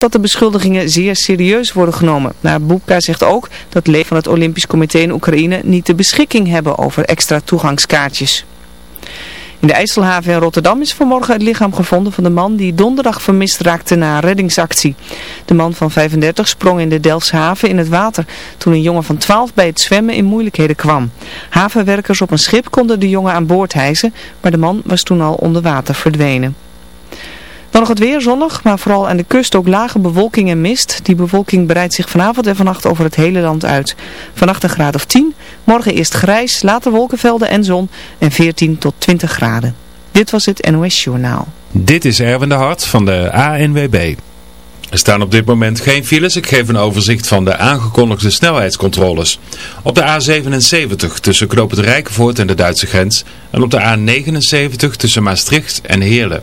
dat de beschuldigingen zeer serieus worden genomen. Boepka zegt ook dat leden van het Olympisch Comité in Oekraïne niet de beschikking hebben over extra toegangskaartjes. In de IJsselhaven in Rotterdam is vanmorgen het lichaam gevonden van de man die donderdag vermist raakte na een reddingsactie. De man van 35 sprong in de Delfshaven in het water toen een jongen van 12 bij het zwemmen in moeilijkheden kwam. Havenwerkers op een schip konden de jongen aan boord hijsen, maar de man was toen al onder water verdwenen. Dan nog het weer zonnig, maar vooral aan de kust ook lage bewolking en mist. Die bewolking breidt zich vanavond en vannacht over het hele land uit. Vannacht een graad of 10, morgen eerst grijs, later wolkenvelden en zon en 14 tot 20 graden. Dit was het NOS Journaal. Dit is Erwin de Hart van de ANWB. Er staan op dit moment geen files. Ik geef een overzicht van de aangekondigde snelheidscontroles. Op de A77 tussen Knoop het Rijkenvoort en de Duitse grens. En op de A79 tussen Maastricht en Heerlen.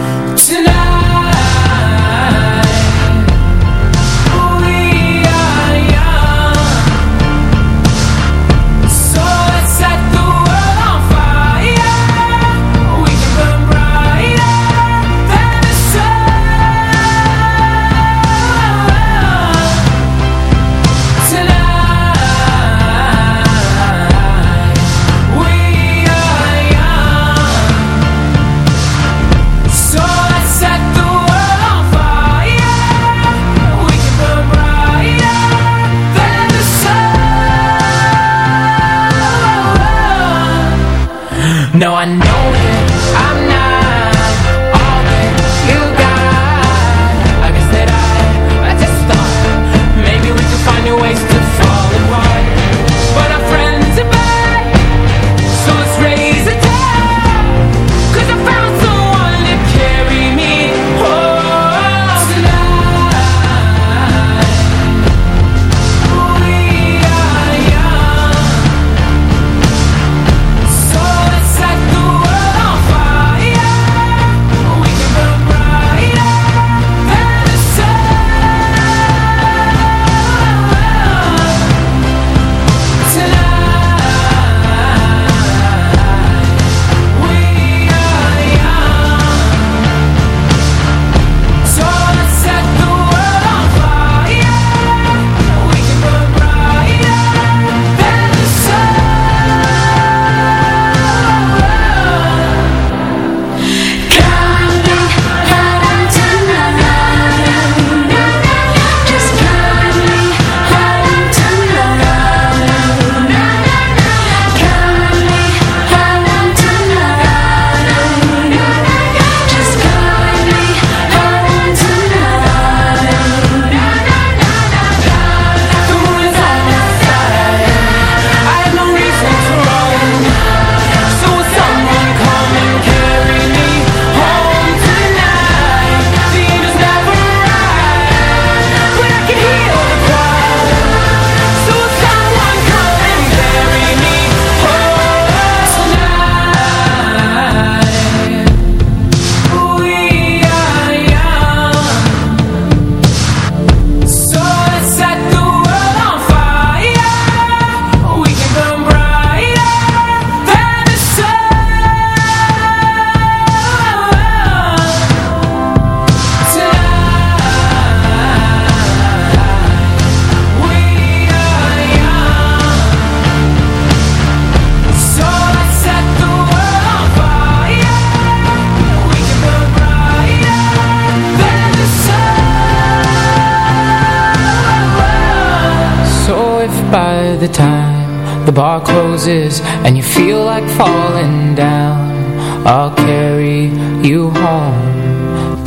No, I know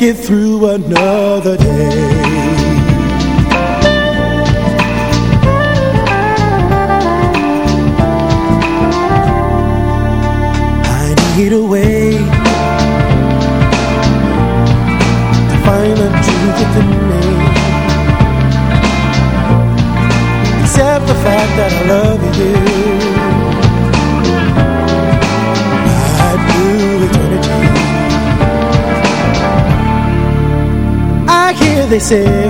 make it through another they say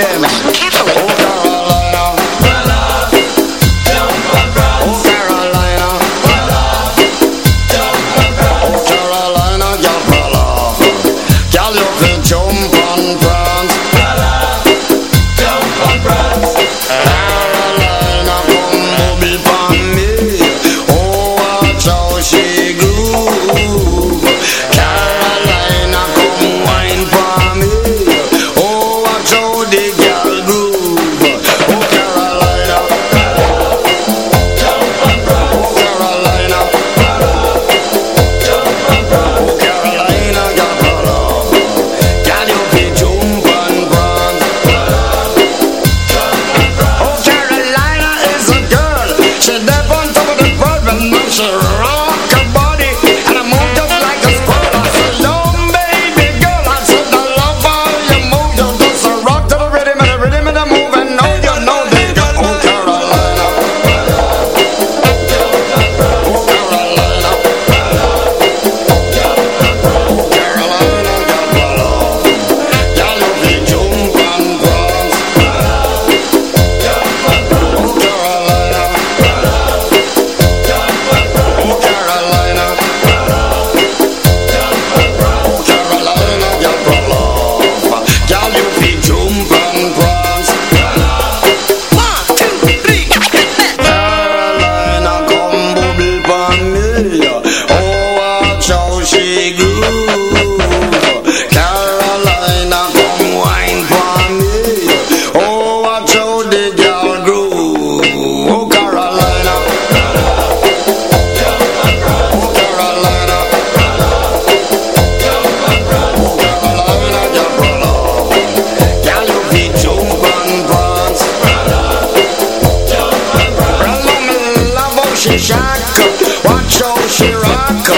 I'm she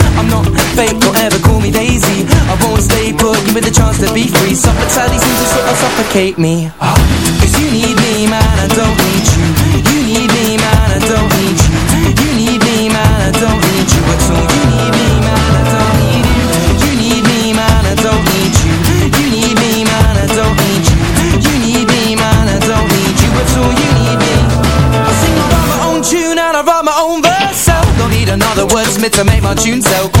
not fake, don't ever call me Daisy. I won't stay put, give me the chance to be free. Sadly seems to sort of suffocate me. Cause you need me, man, I don't need you. You need me, man, I don't need you. You need me, man, I don't need you At all, you need me, man, I don't need you. You need me, man, I don't need you. You need me, man, I don't need you. You need me, man, I don't need you At all, you need me. I sing my own tune and I write my own verse. So Don't need another wordsmith to make my tune Call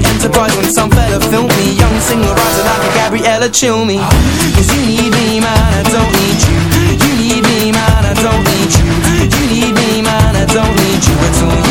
Enterprise when some fella filmed me. Young singer writer like a Gabriella Cilmi. Cause you need me man, I don't need you. You need me man, I don't need you. You need me man, I don't need you at all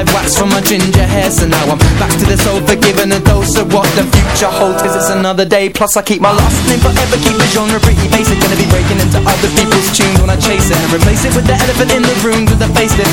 five wax from my ginger hair So now I'm back to the sofa giving a dose of what the future holds. Cause it's another day Plus I keep my last name forever Keep the genre pretty basic Gonna be breaking into other people's tunes when I chase it And replace it with the elephant in the room with a facelift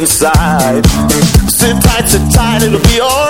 inside. Sit tight, sit tight, it'll be alright.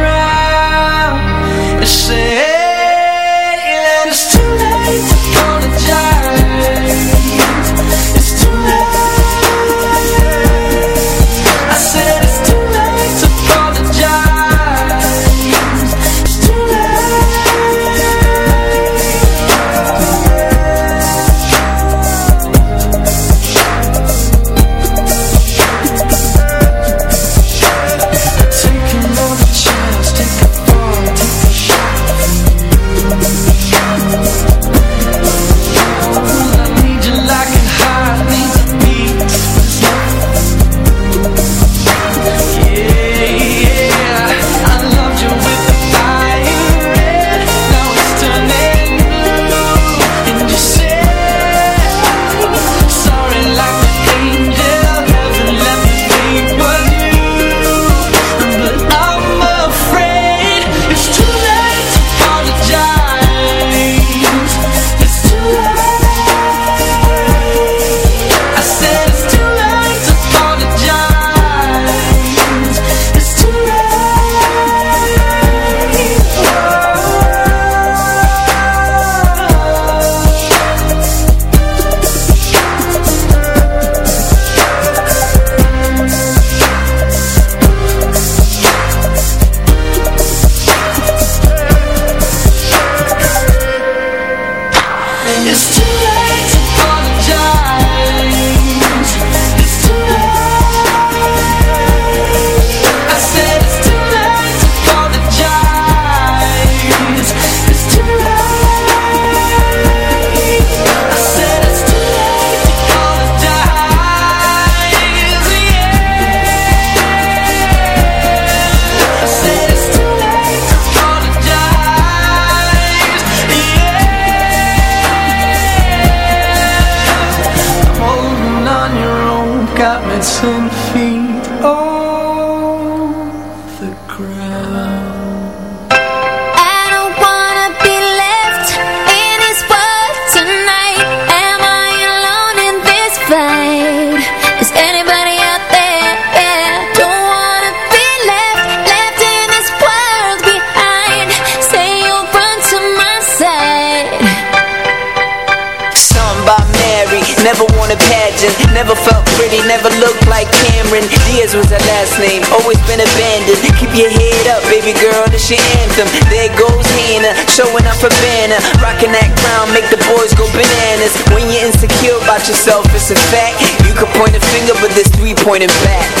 a fact. You could point a finger, but there's three pointing back.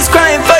he's crying for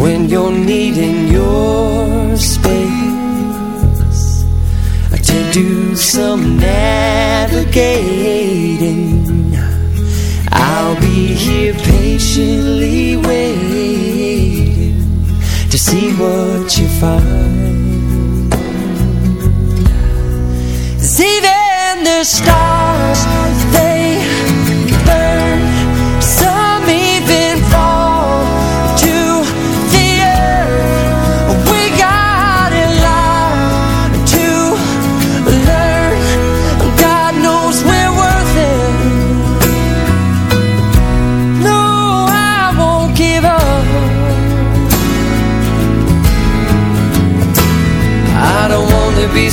when you're needing your space. I to do some navigating. I'll be here patiently waiting To see what you find. Even the stars,